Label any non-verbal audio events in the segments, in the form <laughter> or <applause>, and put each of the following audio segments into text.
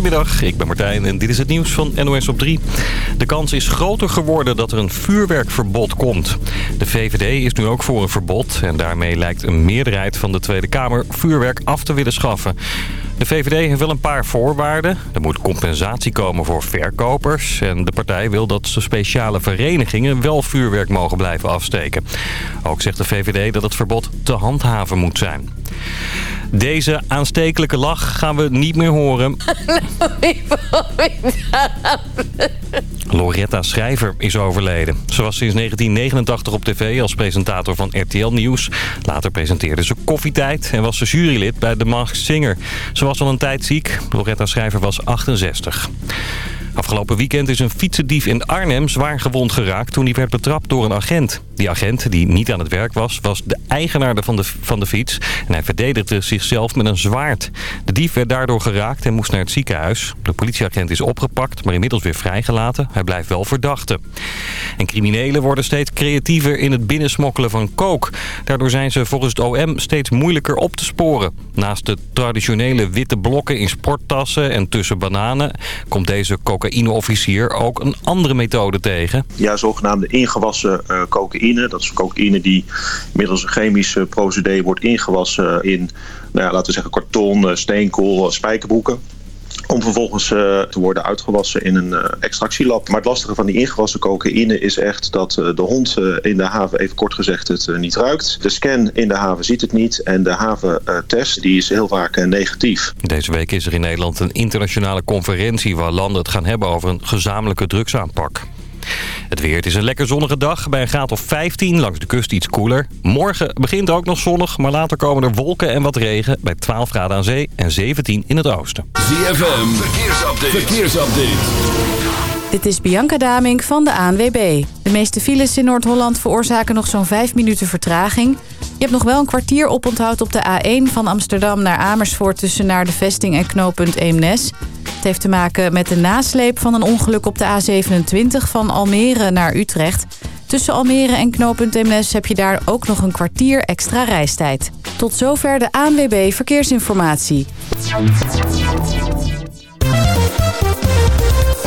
Goedemiddag, ik ben Martijn en dit is het nieuws van NOS op 3. De kans is groter geworden dat er een vuurwerkverbod komt. De VVD is nu ook voor een verbod en daarmee lijkt een meerderheid van de Tweede Kamer vuurwerk af te willen schaffen. De VVD heeft wel een paar voorwaarden. Er moet compensatie komen voor verkopers. En de partij wil dat speciale verenigingen wel vuurwerk mogen blijven afsteken. Ook zegt de VVD dat het verbod te handhaven moet zijn. Deze aanstekelijke lach gaan we niet meer horen. <laughs> Loretta Schrijver is overleden. Ze was sinds 1989 op tv als presentator van RTL Nieuws. Later presenteerde ze Koffietijd en was ze jurylid bij The Masked Singer. Ze was al een tijd ziek. Loretta Schrijver was 68. Afgelopen weekend is een fietsendief in Arnhem zwaar gewond geraakt toen hij werd betrapt door een agent. Die agent, die niet aan het werk was, was de eigenaar van de, van de fiets. En hij verdedigde zichzelf met een zwaard. De dief werd daardoor geraakt en moest naar het ziekenhuis. De politieagent is opgepakt, maar inmiddels weer vrijgelaten. Hij blijft wel verdachte. En criminelen worden steeds creatiever in het binnensmokkelen van kook. Daardoor zijn ze volgens het OM steeds moeilijker op te sporen. Naast de traditionele witte blokken in sporttassen en tussen bananen... komt deze cocaïneofficier ook een andere methode tegen. Ja, zogenaamde ingewassen uh, cocaïne dat is cocaïne die middels een chemisch procedé wordt ingewassen in, nou ja, laten we zeggen, karton, steenkool, spijkerbroeken om vervolgens uh, te worden uitgewassen in een uh, extractielab. Maar het lastige van die ingewassen cocaïne is echt dat uh, de hond in de haven, even kort gezegd, het niet ruikt. De scan in de haven ziet het niet en de haventest die is heel vaak negatief. Deze week is er in Nederland een internationale conferentie waar landen het gaan hebben over een gezamenlijke drugsaanpak. Het weer, het is een lekker zonnige dag. Bij een graad of 15, langs de kust iets koeler. Morgen begint ook nog zonnig, maar later komen er wolken en wat regen. Bij 12 graden aan zee en 17 in het oosten. ZFM, verkeersupdate. verkeersupdate. Dit is Bianca Damink van de ANWB. De meeste files in Noord-Holland veroorzaken nog zo'n 5 minuten vertraging. Je hebt nog wel een kwartier oponthoud op de A1 van Amsterdam naar Amersfoort... tussen naar de vesting en knooppunt Eemnes. Het heeft te maken met de nasleep van een ongeluk op de A27 van Almere naar Utrecht. Tussen Almere en knooppunt Eemnes heb je daar ook nog een kwartier extra reistijd. Tot zover de ANWB Verkeersinformatie.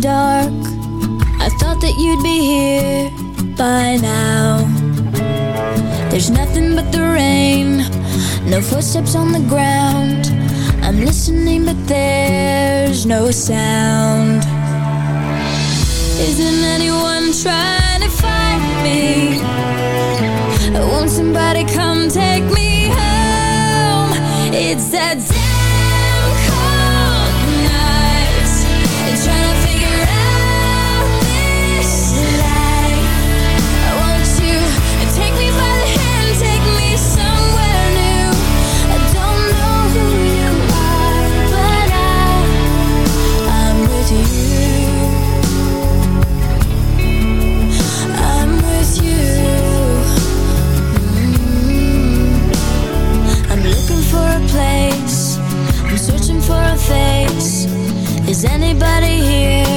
Dark. I thought that you'd be here by now. There's nothing but the rain, no footsteps on the ground. I'm listening, but there's no sound. Isn't anyone trying to find me? Won't somebody come take me home? It's that Is anybody here?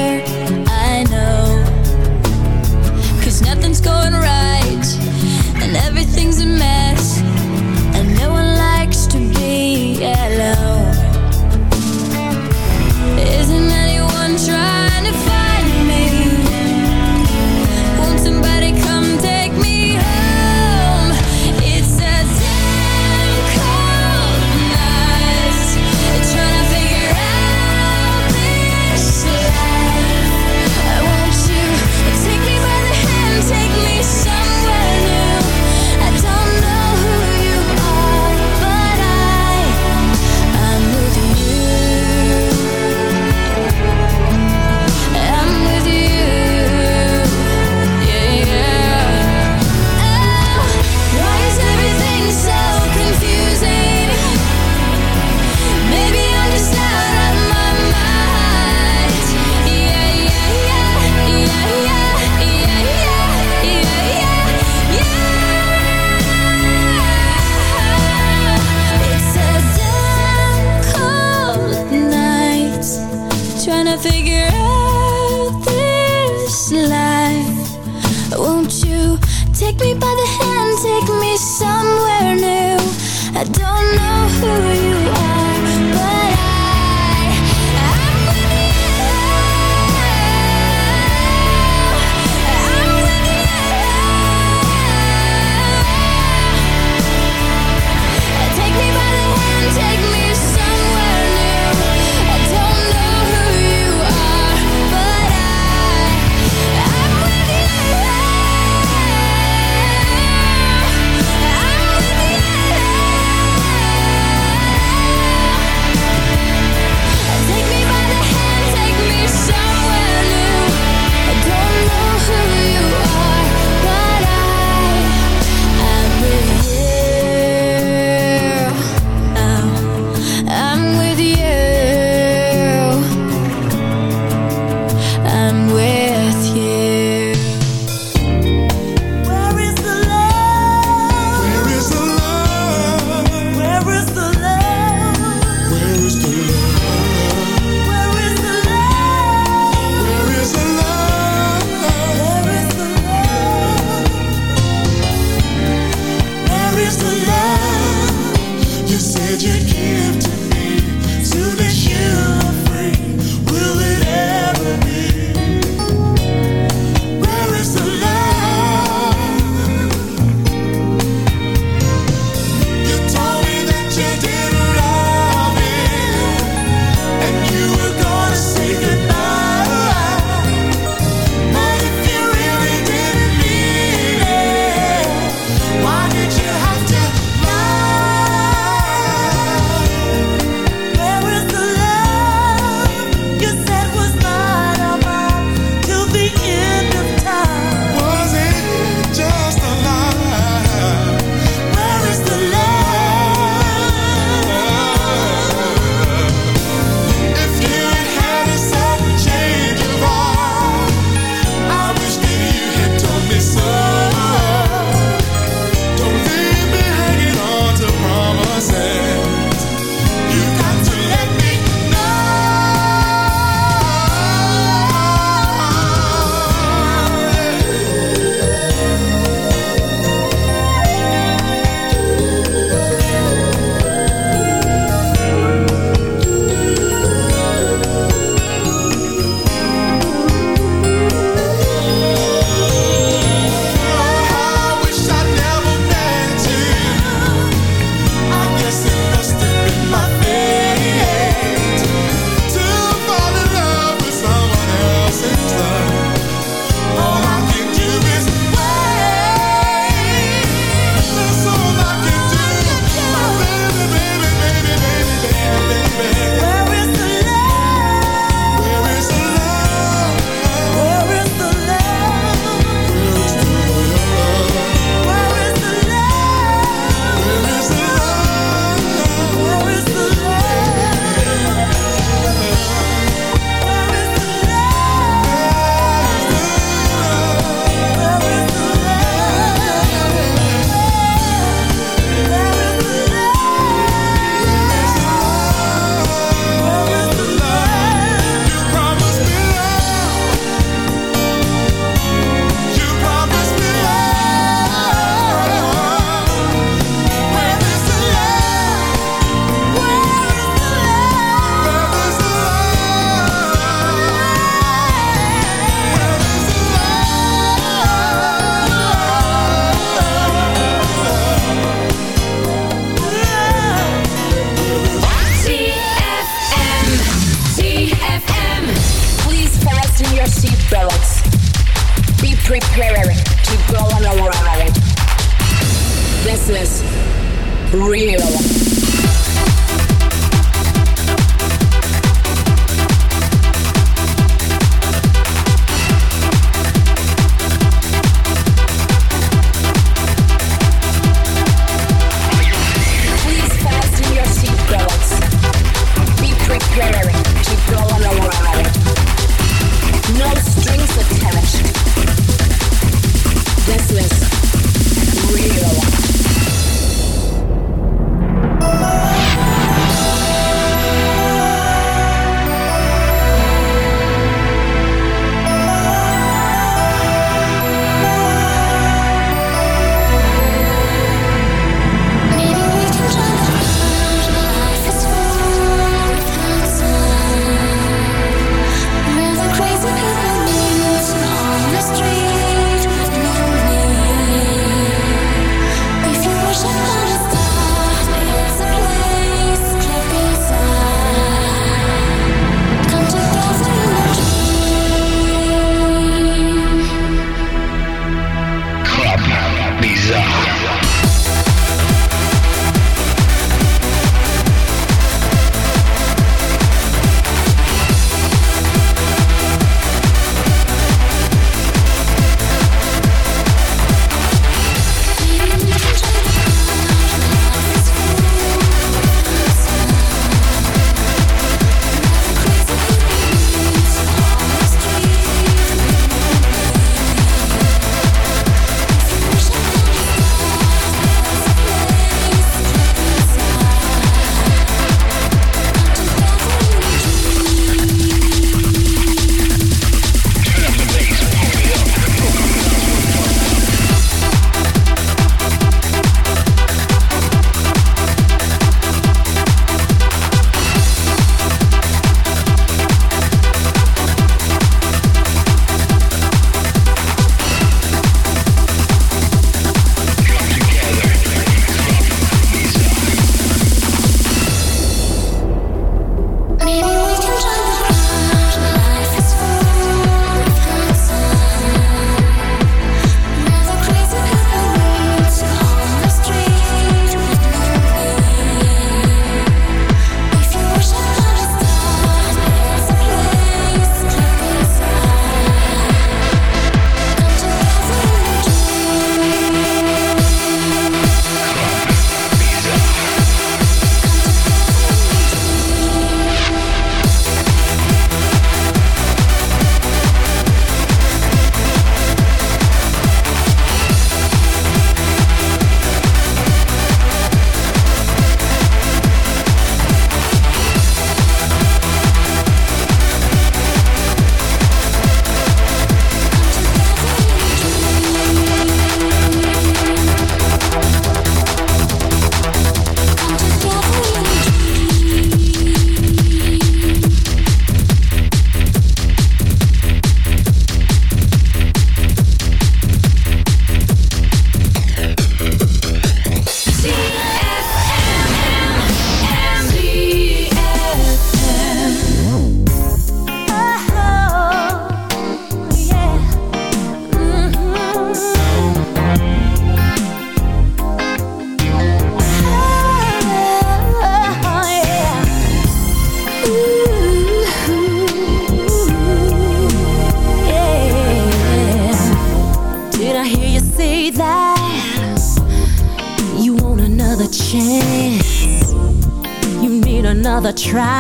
attract.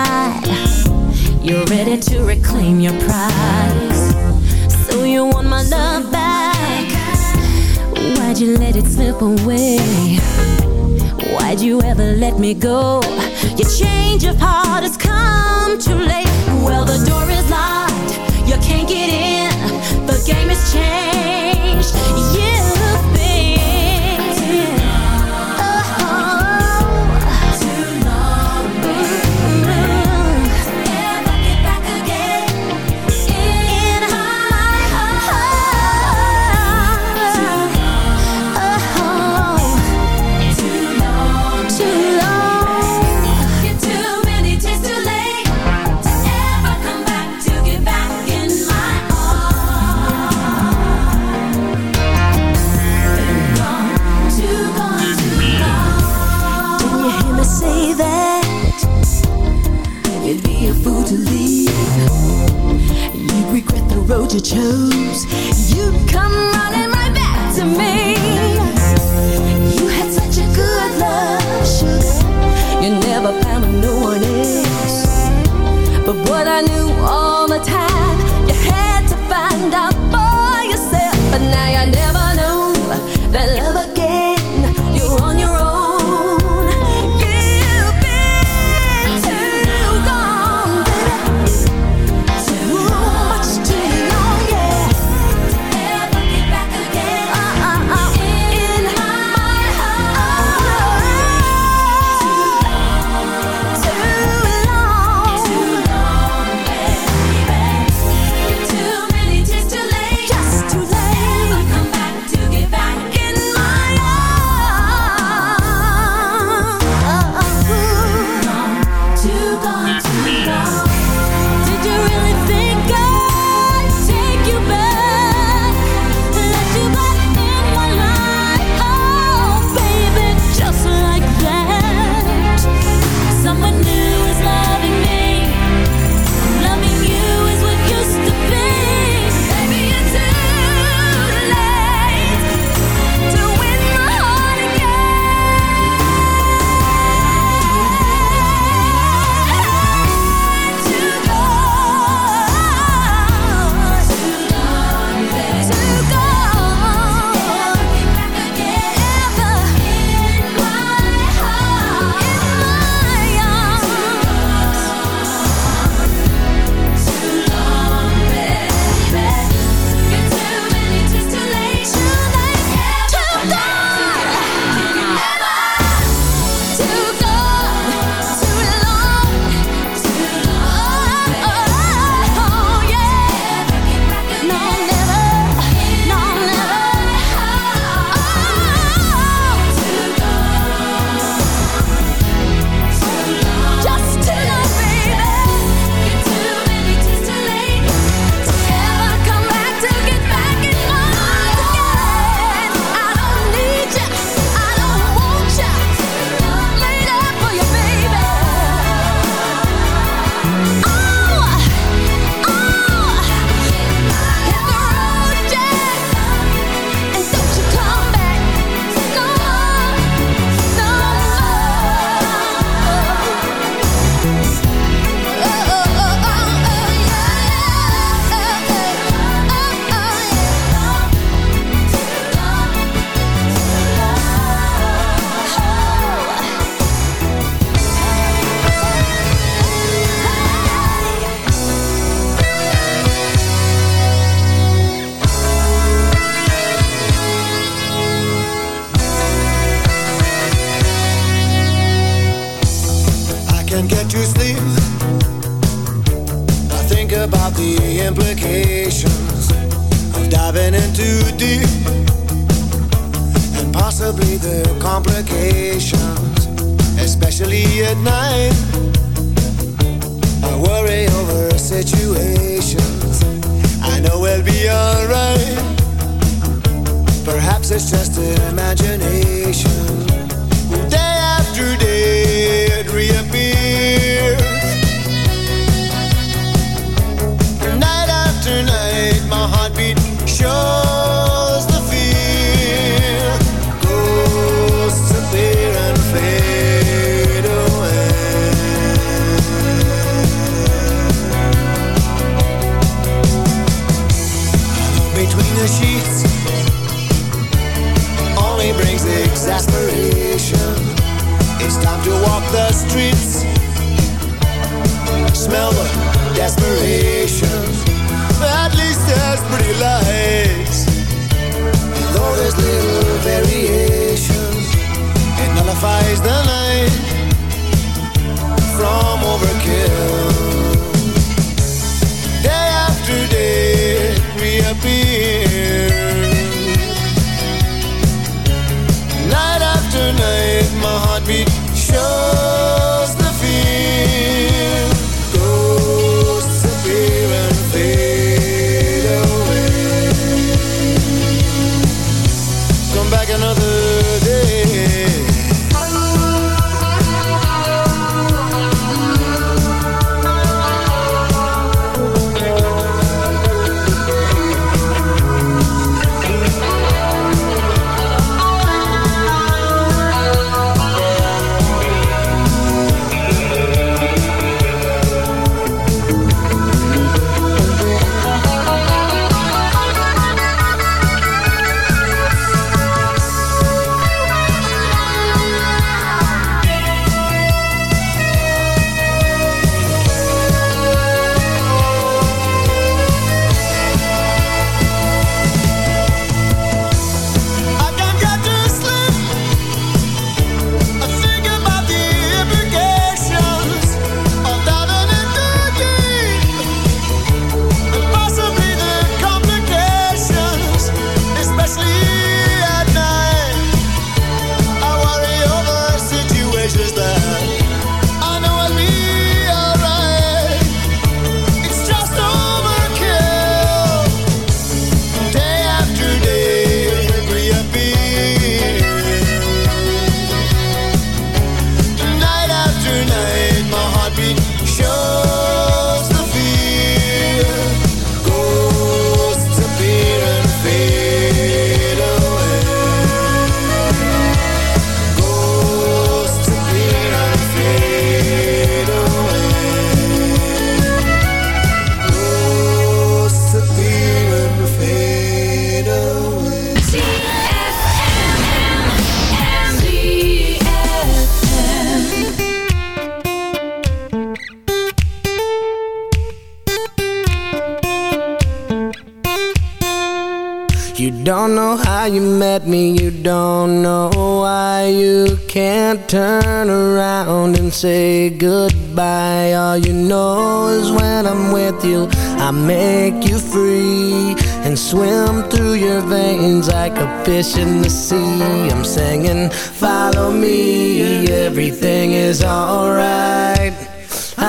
situations. I know we'll be alright. Perhaps it's just an imagination. Turn around and say goodbye. All you know is when I'm with you, I make you free and swim through your veins like a fish in the sea. I'm singing, follow me, everything is alright.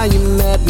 how you met me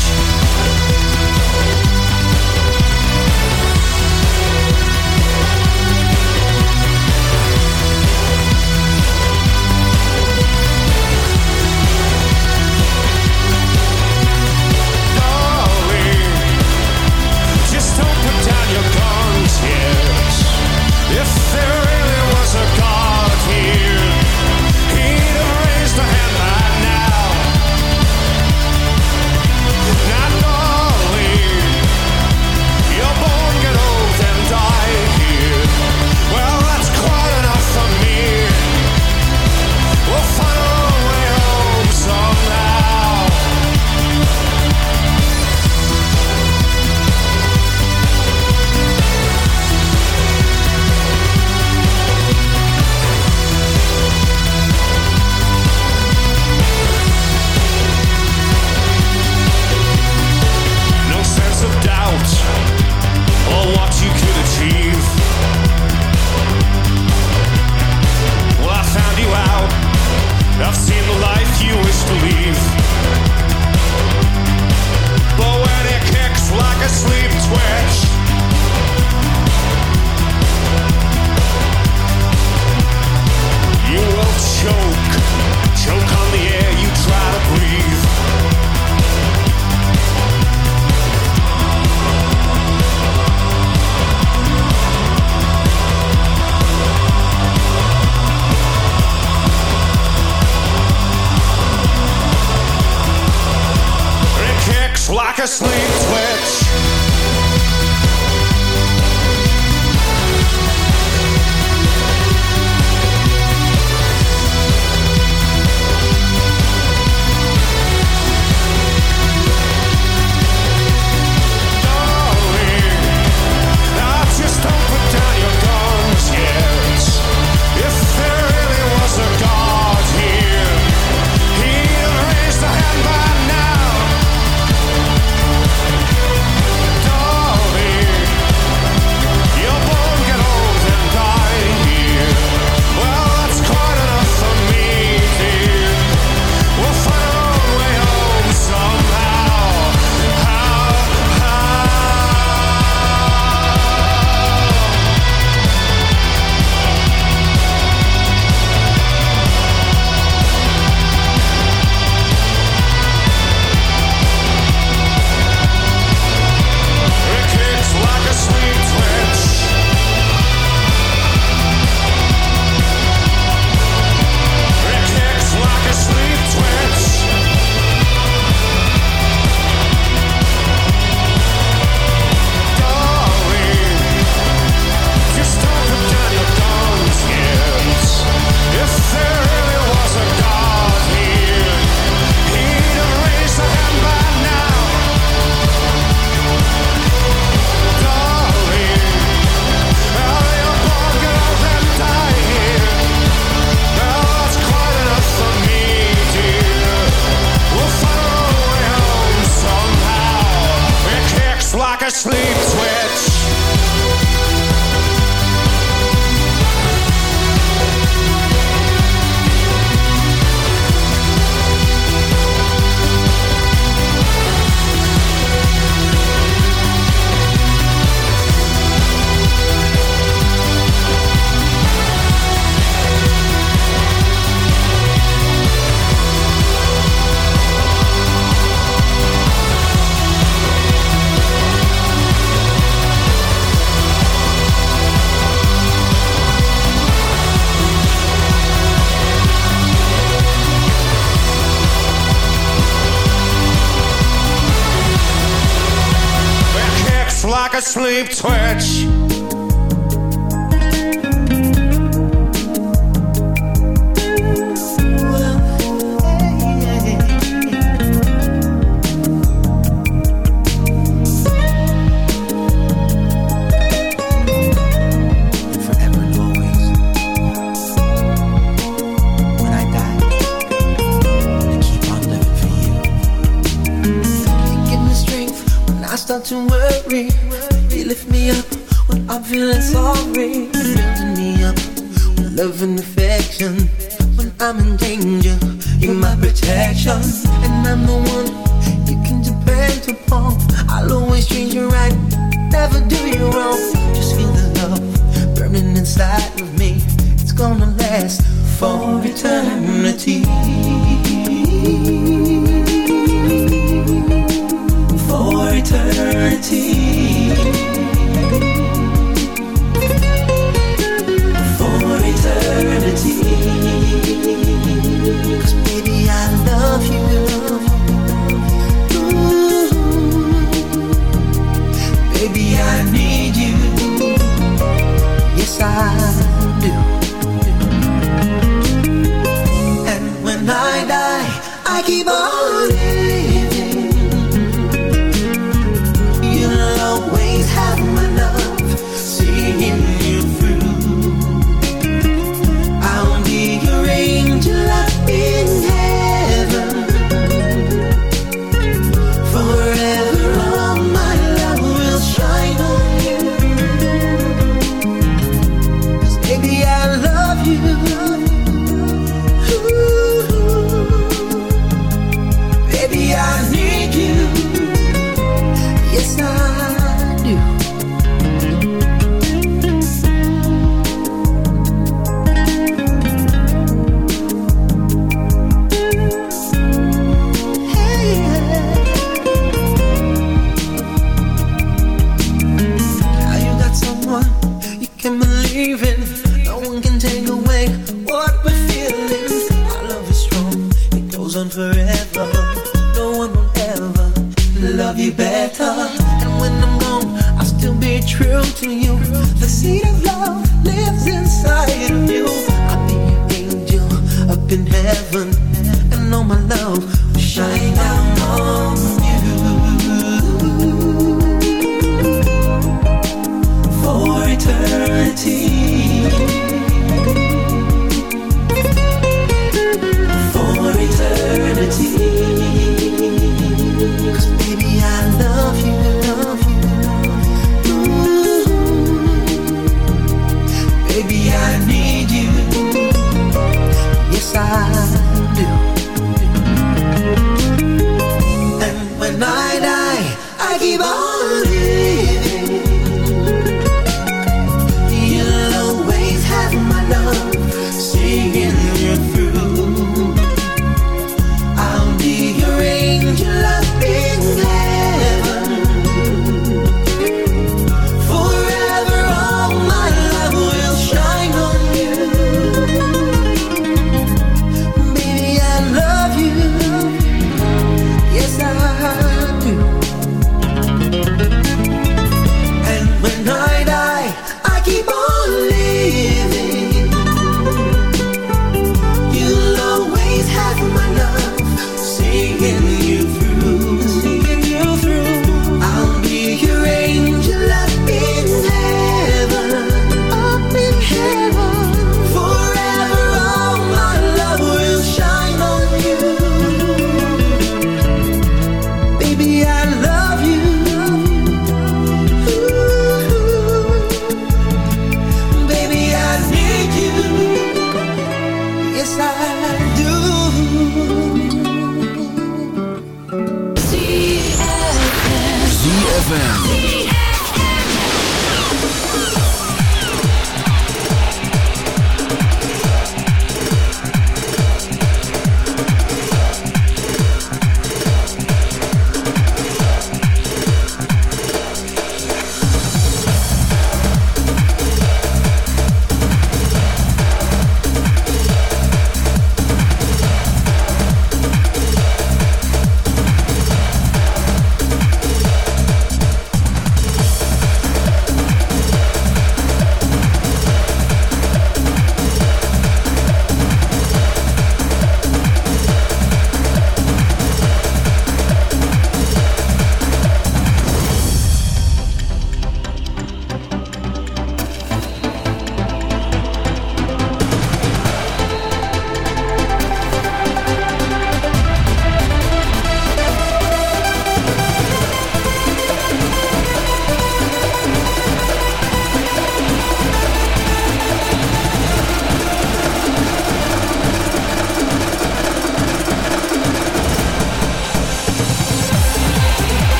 sleep 12